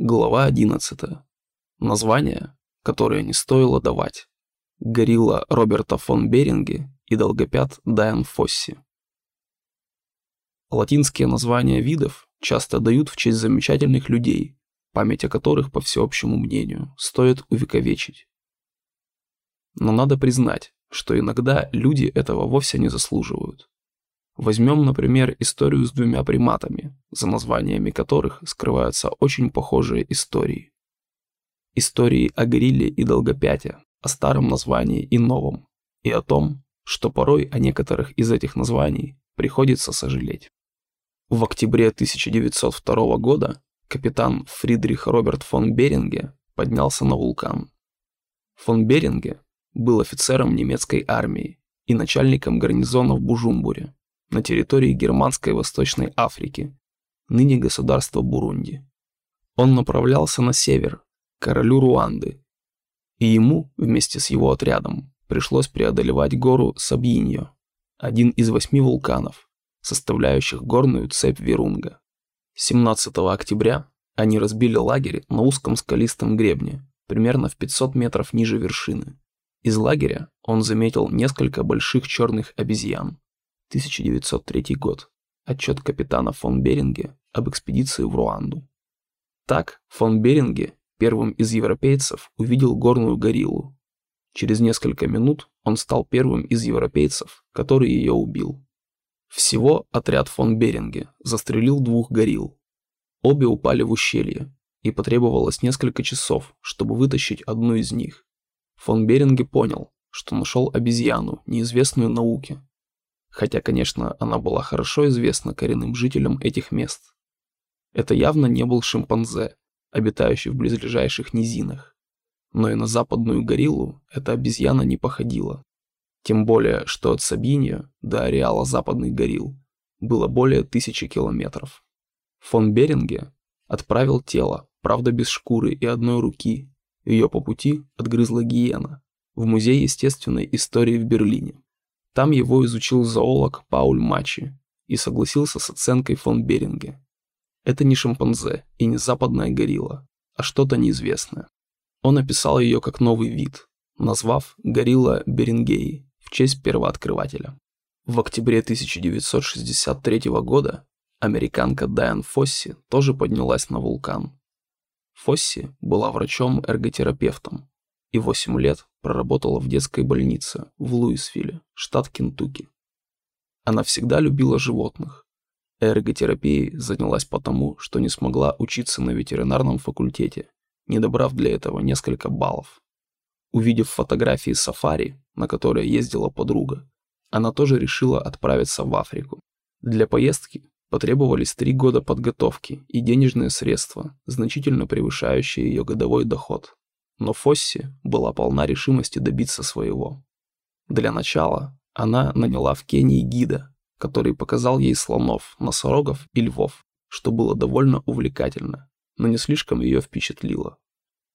Глава 11. Название, которое не стоило давать. Горилла Роберта фон Беринге и долгопят Дайан Фосси. Латинские названия видов часто дают в честь замечательных людей, память о которых, по всеобщему мнению, стоит увековечить. Но надо признать, что иногда люди этого вовсе не заслуживают. Возьмем, например, историю с двумя приматами, за названиями которых скрываются очень похожие истории. Истории о горилле и долгопяте, о старом названии и новом, и о том, что порой о некоторых из этих названий приходится сожалеть. В октябре 1902 года капитан Фридрих Роберт фон Беринге поднялся на вулкан. Фон Беринге был офицером немецкой армии и начальником гарнизона в Бужумбуре, на территории Германской Восточной Африки, ныне государства Бурунди. Он направлялся на север, к королю Руанды, и ему, вместе с его отрядом, пришлось преодолевать гору Сабьиньо, один из восьми вулканов, составляющих горную цепь Вирунга. 17 октября они разбили лагерь на узком скалистом гребне, примерно в 500 метров ниже вершины. Из лагеря он заметил несколько больших черных обезьян, 1903 год. Отчет капитана фон Беринге об экспедиции в Руанду. Так, фон Беринге первым из европейцев увидел горную гориллу. Через несколько минут он стал первым из европейцев, который ее убил. Всего отряд фон Беринге застрелил двух горилл. Обе упали в ущелье, и потребовалось несколько часов, чтобы вытащить одну из них. Фон Беринге понял, что нашел обезьяну, неизвестную науке, хотя, конечно, она была хорошо известна коренным жителям этих мест. Это явно не был шимпанзе, обитающий в близлежащих низинах. Но и на западную гориллу эта обезьяна не походила. Тем более, что от Сабинья до ареала западных горилл было более тысячи километров. Фон Беринге отправил тело, правда без шкуры и одной руки, ее по пути отгрызла гиена, в Музей естественной истории в Берлине. Там его изучил зоолог Пауль Мачи и согласился с оценкой фон Беринге. Это не шимпанзе и не западная горилла, а что-то неизвестное. Он описал ее как новый вид, назвав горилла Берингеи в честь первооткрывателя. В октябре 1963 года американка Дайан Фосси тоже поднялась на вулкан. Фосси была врачом-эрготерапевтом и 8 лет проработала в детской больнице в Луисвилле, штат Кентукки. Она всегда любила животных. Эрготерапией занялась потому, что не смогла учиться на ветеринарном факультете, не добрав для этого несколько баллов. Увидев фотографии сафари, на которые ездила подруга, она тоже решила отправиться в Африку. Для поездки потребовались три года подготовки и денежные средства, значительно превышающие ее годовой доход. Но Фосси была полна решимости добиться своего. Для начала она наняла в Кении гида, который показал ей слонов, носорогов и львов, что было довольно увлекательно, но не слишком ее впечатлило.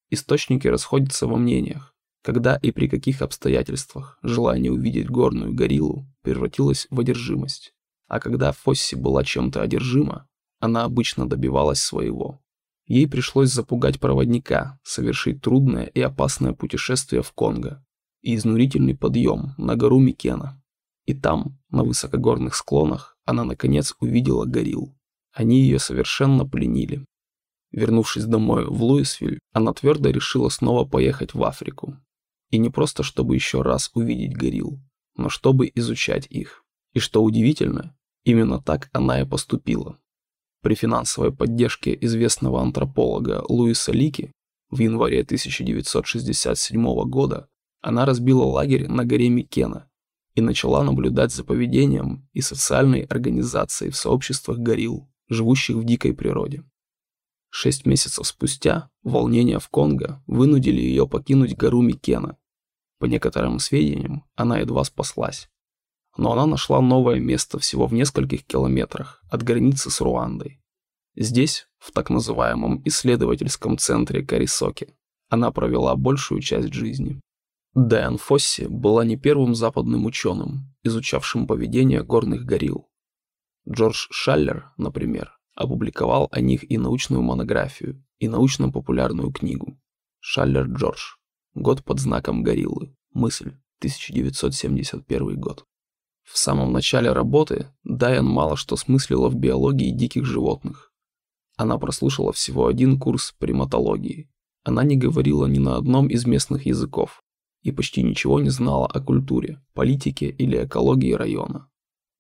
Источники расходятся во мнениях, когда и при каких обстоятельствах желание увидеть горную гориллу превратилось в одержимость. А когда Фосси была чем-то одержима, она обычно добивалась своего. Ей пришлось запугать проводника, совершить трудное и опасное путешествие в Конго и изнурительный подъем на гору Микена. И там, на высокогорных склонах, она наконец увидела горилл. Они ее совершенно пленили. Вернувшись домой в Луисвиль, она твердо решила снова поехать в Африку. И не просто чтобы еще раз увидеть горилл, но чтобы изучать их. И что удивительно, именно так она и поступила. При финансовой поддержке известного антрополога Луиса Лики в январе 1967 года она разбила лагерь на горе Микена и начала наблюдать за поведением и социальной организацией в сообществах горилл, живущих в дикой природе. Шесть месяцев спустя волнения в Конго вынудили ее покинуть гору Микена. По некоторым сведениям, она едва спаслась но она нашла новое место всего в нескольких километрах от границы с Руандой. Здесь, в так называемом исследовательском центре Карисоки, она провела большую часть жизни. Дайан Фосси была не первым западным ученым, изучавшим поведение горных горилл. Джордж Шаллер, например, опубликовал о них и научную монографию, и научно-популярную книгу. Шаллер Джордж. Год под знаком гориллы. Мысль. 1971 год. В самом начале работы Дайан мало что смыслила в биологии диких животных. Она прослушала всего один курс приматологии. Она не говорила ни на одном из местных языков и почти ничего не знала о культуре, политике или экологии района.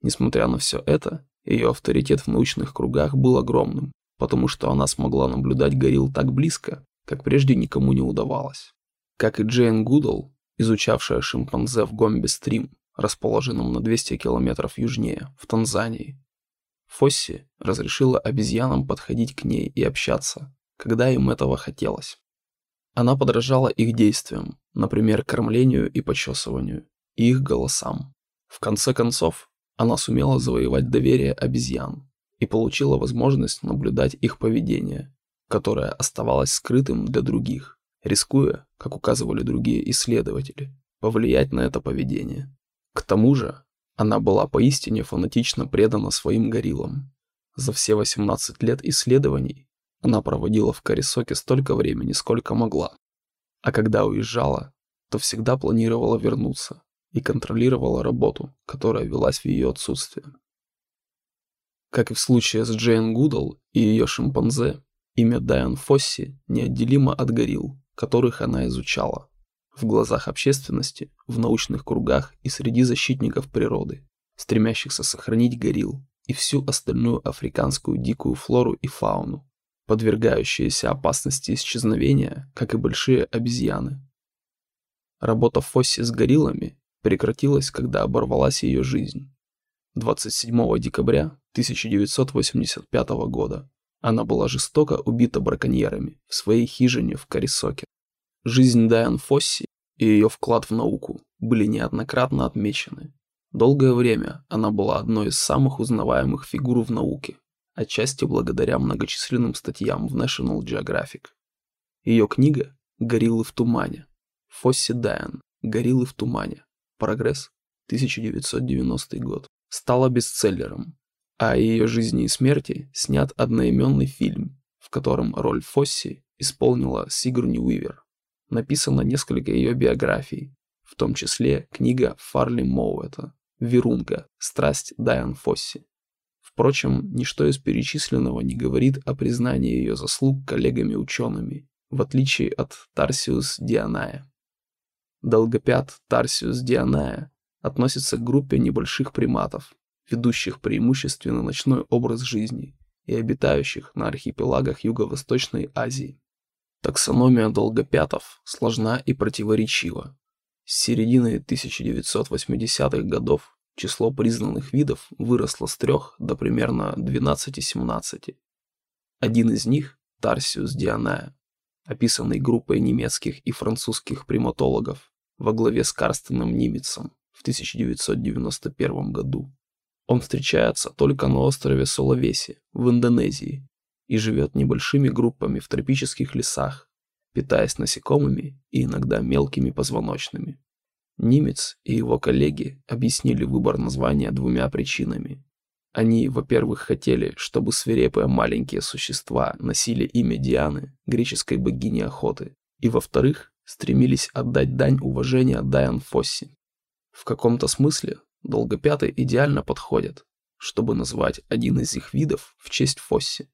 Несмотря на все это, ее авторитет в научных кругах был огромным, потому что она смогла наблюдать горилл так близко, как прежде никому не удавалось. Как и Джейн Гудл, изучавшая шимпанзе в Гомбе-стрим, расположенном на 200 километров южнее, в Танзании. Фосси разрешила обезьянам подходить к ней и общаться, когда им этого хотелось. Она подражала их действиям, например, кормлению и почесыванию, и их голосам. В конце концов, она сумела завоевать доверие обезьян и получила возможность наблюдать их поведение, которое оставалось скрытым для других, рискуя, как указывали другие исследователи, повлиять на это поведение. К тому же, она была поистине фанатично предана своим гориллам. За все 18 лет исследований она проводила в Карисоке столько времени, сколько могла. А когда уезжала, то всегда планировала вернуться и контролировала работу, которая велась в ее отсутствие. Как и в случае с Джейн Гудал и ее шимпанзе, имя Дайан Фосси неотделимо от горилл, которых она изучала. В глазах общественности, в научных кругах и среди защитников природы, стремящихся сохранить горилл и всю остальную африканскую дикую флору и фауну, подвергающиеся опасности исчезновения, как и большие обезьяны. Работа Фосси с гориллами прекратилась, когда оборвалась ее жизнь. 27 декабря 1985 года она была жестоко убита браконьерами в своей хижине в Карисоке. Жизнь Дайан Фосси и ее вклад в науку были неоднократно отмечены. Долгое время она была одной из самых узнаваемых фигур в науке, отчасти благодаря многочисленным статьям в National Geographic. Ее книга «Гориллы в тумане» Фосси Дайан «Гориллы в тумане. Прогресс. 1990 год» стала бестселлером, а о ее жизни и смерти снят одноименный фильм, в котором роль Фосси исполнила Сигурни Уивер. Написано несколько ее биографий, в том числе книга Фарли Моуэта «Вирунга. Страсть Дайан Фосси». Впрочем, ничто из перечисленного не говорит о признании ее заслуг коллегами-учеными, в отличие от Тарсиус Дианая. Долгопят Тарсиус Дианая относится к группе небольших приматов, ведущих преимущественно ночной образ жизни и обитающих на архипелагах Юго-Восточной Азии. Таксономия долгопятов сложна и противоречива. С середины 1980-х годов число признанных видов выросло с трех до примерно 12-17. Один из них, Тарсиус дианая, описанный группой немецких и французских приматологов во главе с Карстеном Нимицем в 1991 году. Он встречается только на острове Соловеси в Индонезии и живет небольшими группами в тропических лесах, питаясь насекомыми и иногда мелкими позвоночными. Нимец и его коллеги объяснили выбор названия двумя причинами. Они, во-первых, хотели, чтобы свирепые маленькие существа носили имя Дианы, греческой богини охоты, и, во-вторых, стремились отдать дань уважения Дайан Фосси. В каком-то смысле долгопятые идеально подходят, чтобы назвать один из их видов в честь Фосси.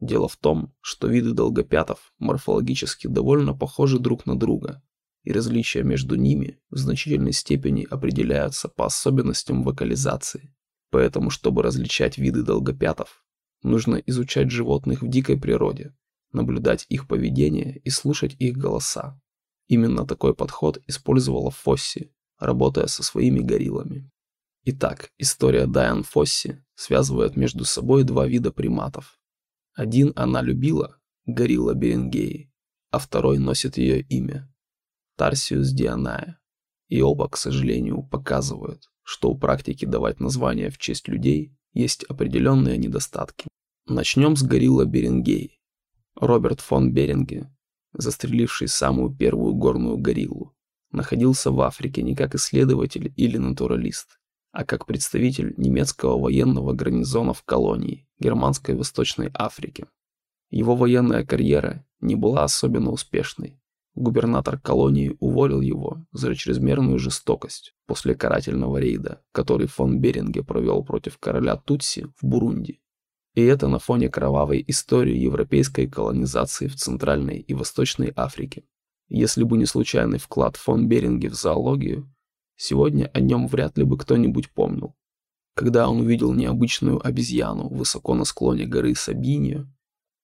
Дело в том, что виды долгопятов морфологически довольно похожи друг на друга, и различия между ними в значительной степени определяются по особенностям вокализации. Поэтому, чтобы различать виды долгопятов, нужно изучать животных в дикой природе, наблюдать их поведение и слушать их голоса. Именно такой подход использовала Фосси, работая со своими гориллами. Итак, история Дайан Фосси связывает между собой два вида приматов. Один она любила, горилла Берингеи, а второй носит ее имя, Тарсиус Дианая. И оба, к сожалению, показывают, что у практики давать названия в честь людей есть определенные недостатки. Начнем с горилла Берингей. Роберт фон Беринге, застреливший самую первую горную гориллу, находился в Африке не как исследователь или натуралист, а как представитель немецкого военного гарнизона в колонии Германской Восточной Африки. Его военная карьера не была особенно успешной. Губернатор колонии уволил его за чрезмерную жестокость после карательного рейда, который фон Беринге провел против короля Тутси в Бурунди. И это на фоне кровавой истории европейской колонизации в Центральной и Восточной Африке. Если бы не случайный вклад фон Беринге в зоологию, сегодня о нем вряд ли бы кто-нибудь помнил. Когда он увидел необычную обезьяну высоко на склоне горы Сабинию,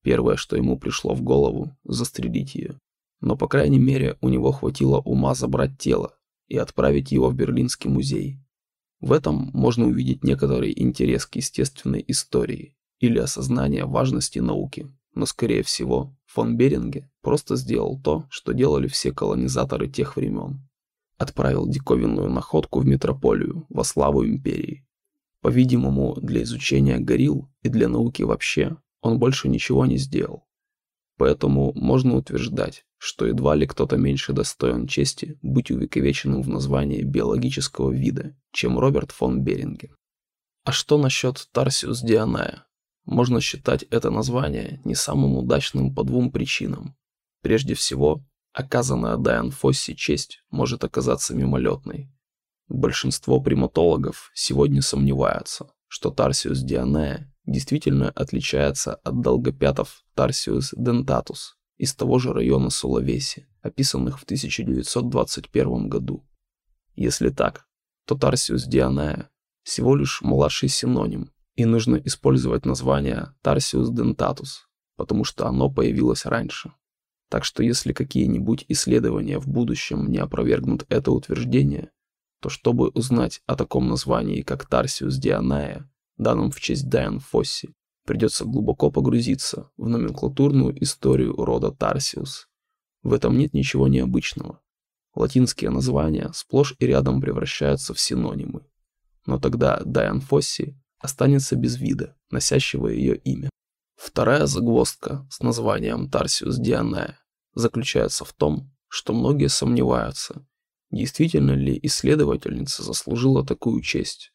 Первое, что ему пришло в голову – застрелить ее. Но, по крайней мере, у него хватило ума забрать тело и отправить его в Берлинский музей. В этом можно увидеть некоторый интерес к естественной истории или осознание важности науки. Но, скорее всего, фон Беринге просто сделал то, что делали все колонизаторы тех времен. Отправил диковинную находку в метрополию во славу империи. По-видимому, для изучения горилл и для науки вообще он больше ничего не сделал. Поэтому можно утверждать, что едва ли кто-то меньше достоин чести быть увековеченным в названии биологического вида, чем Роберт фон Беринге. А что насчет Тарсиус Дианая? Можно считать это название не самым удачным по двум причинам. Прежде всего, оказанная Дайан Фосси честь может оказаться мимолетной. Большинство приматологов сегодня сомневаются, что Тарсиус Дианая действительно отличается от долгопятов Tarsius dentatus из того же района Сулавеси, описанных в 1921 году. Если так, то Tarsius dianae всего лишь младший синоним, и нужно использовать название Tarsius dentatus, потому что оно появилось раньше. Так что если какие-нибудь исследования в будущем не опровергнут это утверждение, то чтобы узнать о таком названии, как Tarsius dianae, данном в честь Дайан Фосси, придется глубоко погрузиться в номенклатурную историю рода Тарсиус. В этом нет ничего необычного. Латинские названия сплошь и рядом превращаются в синонимы. Но тогда Дайан Фосси останется без вида, носящего ее имя. Вторая загвоздка с названием Тарсиус Дианая заключается в том, что многие сомневаются, действительно ли исследовательница заслужила такую честь.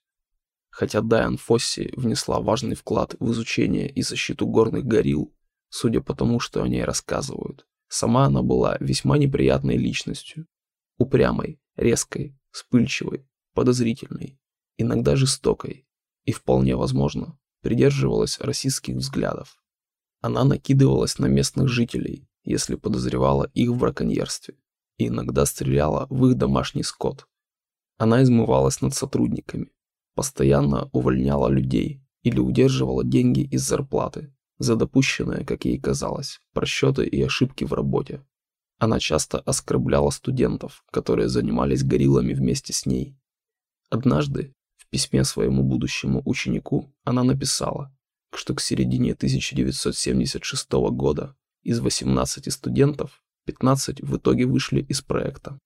Хотя Дайан Фосси внесла важный вклад в изучение и защиту горных горилл, судя по тому, что о ней рассказывают, сама она была весьма неприятной личностью. Упрямой, резкой, вспыльчивой, подозрительной, иногда жестокой и, вполне возможно, придерживалась расистских взглядов. Она накидывалась на местных жителей, если подозревала их в браконьерстве, и иногда стреляла в их домашний скот. Она измывалась над сотрудниками, постоянно увольняла людей или удерживала деньги из зарплаты за допущенные, как ей казалось, просчеты и ошибки в работе. Она часто оскорбляла студентов, которые занимались гориллами вместе с ней. Однажды в письме своему будущему ученику она написала, что к середине 1976 года из 18 студентов 15 в итоге вышли из проекта.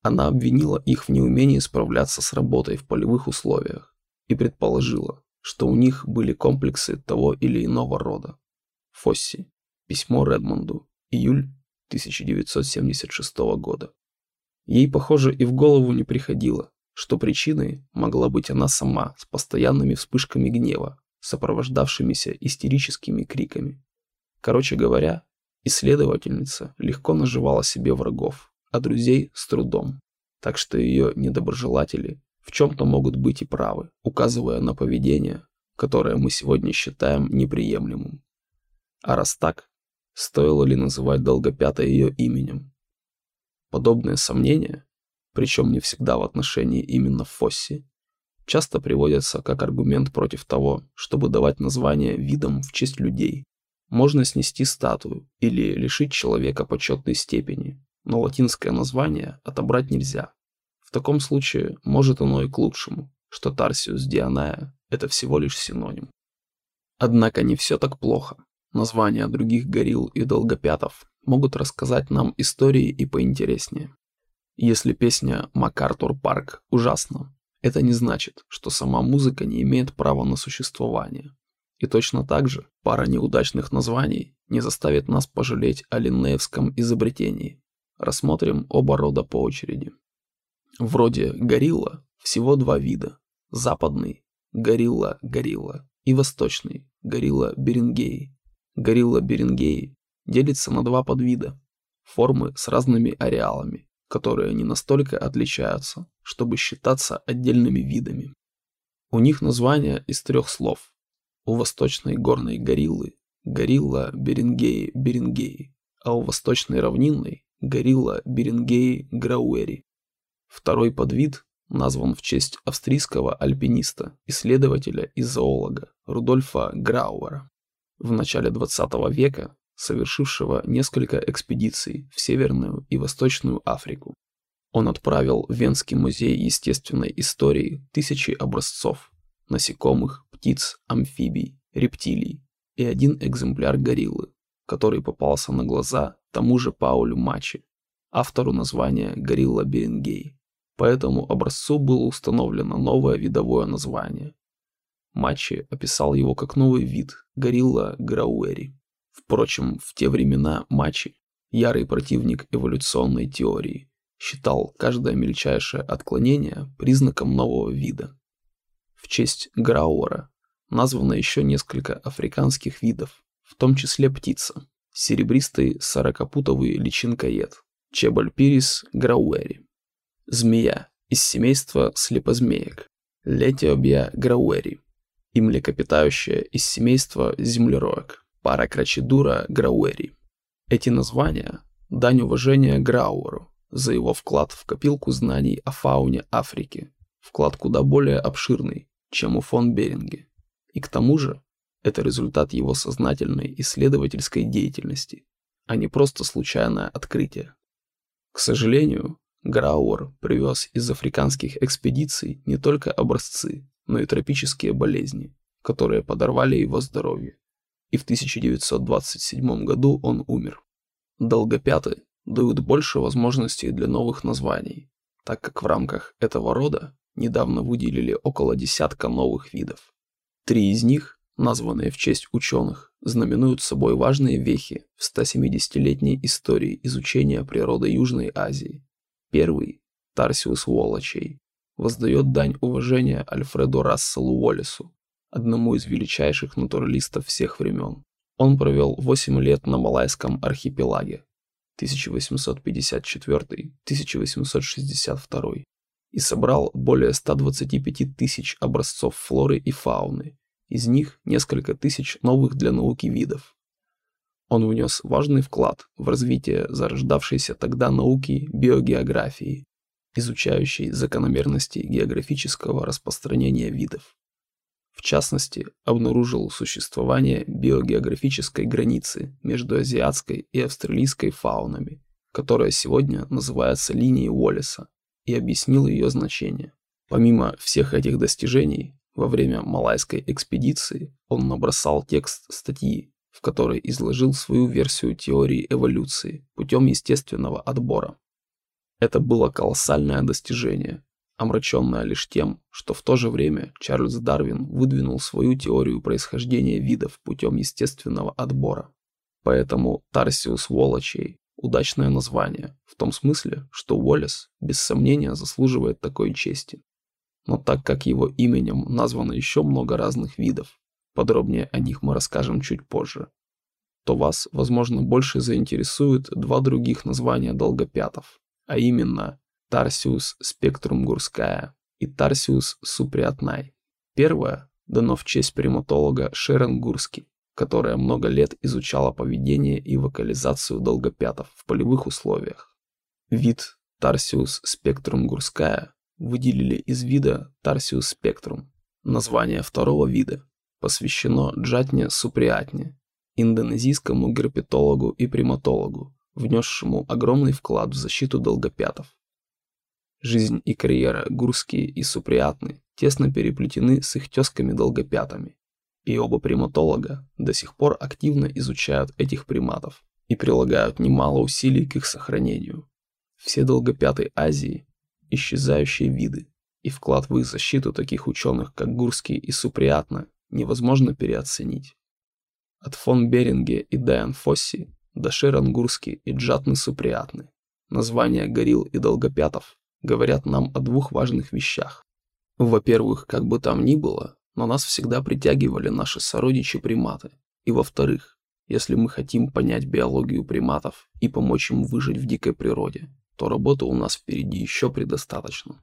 Она обвинила их в неумении справляться с работой в полевых условиях и предположила, что у них были комплексы того или иного рода. Фосси. Письмо Редмонду. Июль 1976 года. Ей, похоже, и в голову не приходило, что причиной могла быть она сама с постоянными вспышками гнева, сопровождавшимися истерическими криками. Короче говоря, исследовательница легко наживала себе врагов, а друзей с трудом. Так что ее недоброжелатели в чем-то могут быть и правы, указывая на поведение, которое мы сегодня считаем неприемлемым. А раз так, стоило ли называть долгопятое ее именем? Подобные сомнения, причем не всегда в отношении именно Фосси, часто приводятся как аргумент против того, чтобы давать название видам в честь людей. Можно снести статую или лишить человека почетной степени, но латинское название отобрать нельзя. В таком случае, может оно и к лучшему, что Тарсиус Дианая – это всего лишь синоним. Однако не все так плохо. Названия других горилл и долгопятов могут рассказать нам истории и поинтереснее. Если песня «МакАртур Парк» ужасна, это не значит, что сама музыка не имеет права на существование. И точно так же пара неудачных названий не заставит нас пожалеть о линнеевском изобретении, Рассмотрим оба рода по очереди. Вроде горилла всего два вида. западный – горилла-горилла и восточный – горилла-берингеи. Горилла-берингеи делится на два подвида – формы с разными ареалами, которые не настолько отличаются, чтобы считаться отдельными видами. У них название из трех слов. У восточной горной гориллы – горилла берингеи берингеи, а у восточной равнинной – горилла берингеи грауэри. Второй подвид назван в честь австрийского альпиниста, исследователя и зоолога Рудольфа Грауэра, в начале 20 века совершившего несколько экспедиций в Северную и Восточную Африку. Он отправил в Венский музей естественной истории тысячи образцов насекомых, птиц, амфибий, рептилий и один экземпляр гориллы, который попался на глаза тому же Паулю Мачи, автору названия горилла Берингей. По этому образцу было установлено новое видовое название. Мачи описал его как новый вид – горилла грауэри. Впрочем, в те времена Мачи, ярый противник эволюционной теории, считал каждое мельчайшее отклонение признаком нового вида. В честь Грауэра названо еще несколько африканских видов, в том числе птица, серебристый сорокопутовый личинкоед, Чебальпирис грауэри, змея из семейства слепозмеек, Летиобия грауэри и млекопитающее из семейства землероек, Паракрачедура грауэри. Эти названия – дань уважения Грауэру за его вклад в копилку знаний о фауне Африки, вклад куда более обширный, чем у фон Беринге. И к тому же, это результат его сознательной исследовательской деятельности, а не просто случайное открытие. К сожалению, Грауэр привез из африканских экспедиций не только образцы, но и тропические болезни, которые подорвали его здоровье. И в 1927 году он умер. Долгопяты дают больше возможностей для новых названий, так как в рамках этого рода недавно выделили около десятка новых видов. Три из них, названные в честь ученых, знаменуют собой важные вехи в 170-летней истории изучения природы Южной Азии. Первый, Тарсиус Уолочей, воздает дань уважения Альфреду Расселу Уоллесу, одному из величайших натуралистов всех времен. Он провел 8 лет на Малайском архипелаге 1854-1862 и собрал более 125 тысяч образцов флоры и фауны, из них несколько тысяч новых для науки видов. Он внес важный вклад в развитие зарождавшейся тогда науки биогеографии, изучающей закономерности географического распространения видов. В частности, обнаружил существование биогеографической границы между азиатской и австралийской фаунами, которая сегодня называется линией Уоллеса, и объяснил ее значение. Помимо всех этих достижений, во время малайской экспедиции он набросал текст статьи, в которой изложил свою версию теории эволюции путем естественного отбора. Это было колоссальное достижение, омраченное лишь тем, что в то же время Чарльз Дарвин выдвинул свою теорию происхождения видов путем естественного отбора. Поэтому Тарсиус Волочей – удачное название, в том смысле, что Уоллес без сомнения заслуживает такой чести. Но так как его именем названо еще много разных видов, подробнее о них мы расскажем чуть позже, то вас, возможно, больше заинтересуют два других названия долгопятов, а именно Тарсиус спектрум гурская и Тарсиус суприатнай. Первое дано в честь приматолога Шерон Гурски, которая много лет изучала поведение и вокализацию долгопятов в полевых условиях. Вид Тарсиус спектрум гурская выделили из вида Тарсиус спектрум. Название второго вида посвящено Джатне суприатне, индонезийскому герпетологу и приматологу, внесшему огромный вклад в защиту долгопятов. Жизнь и карьера Гурские и Суприатны тесно переплетены с их тезками-долгопятами, и оба приматолога до сих пор активно изучают этих приматов и прилагают немало усилий к их сохранению. Все долгопяты Азии – исчезающие виды, и вклад в их защиту таких ученых, как Гурский и Суприатна, невозможно переоценить. От фон Беринге и Дайан Фосси до Шерон Гурский и Джатны Суприатны. Названия горилл и долгопятов говорят нам о двух важных вещах. Во-первых, как бы там ни было, но нас всегда притягивали наши сородичи-приматы. И во-вторых, если мы хотим понять биологию приматов и помочь им выжить в дикой природе, то работы у нас впереди еще предостаточно.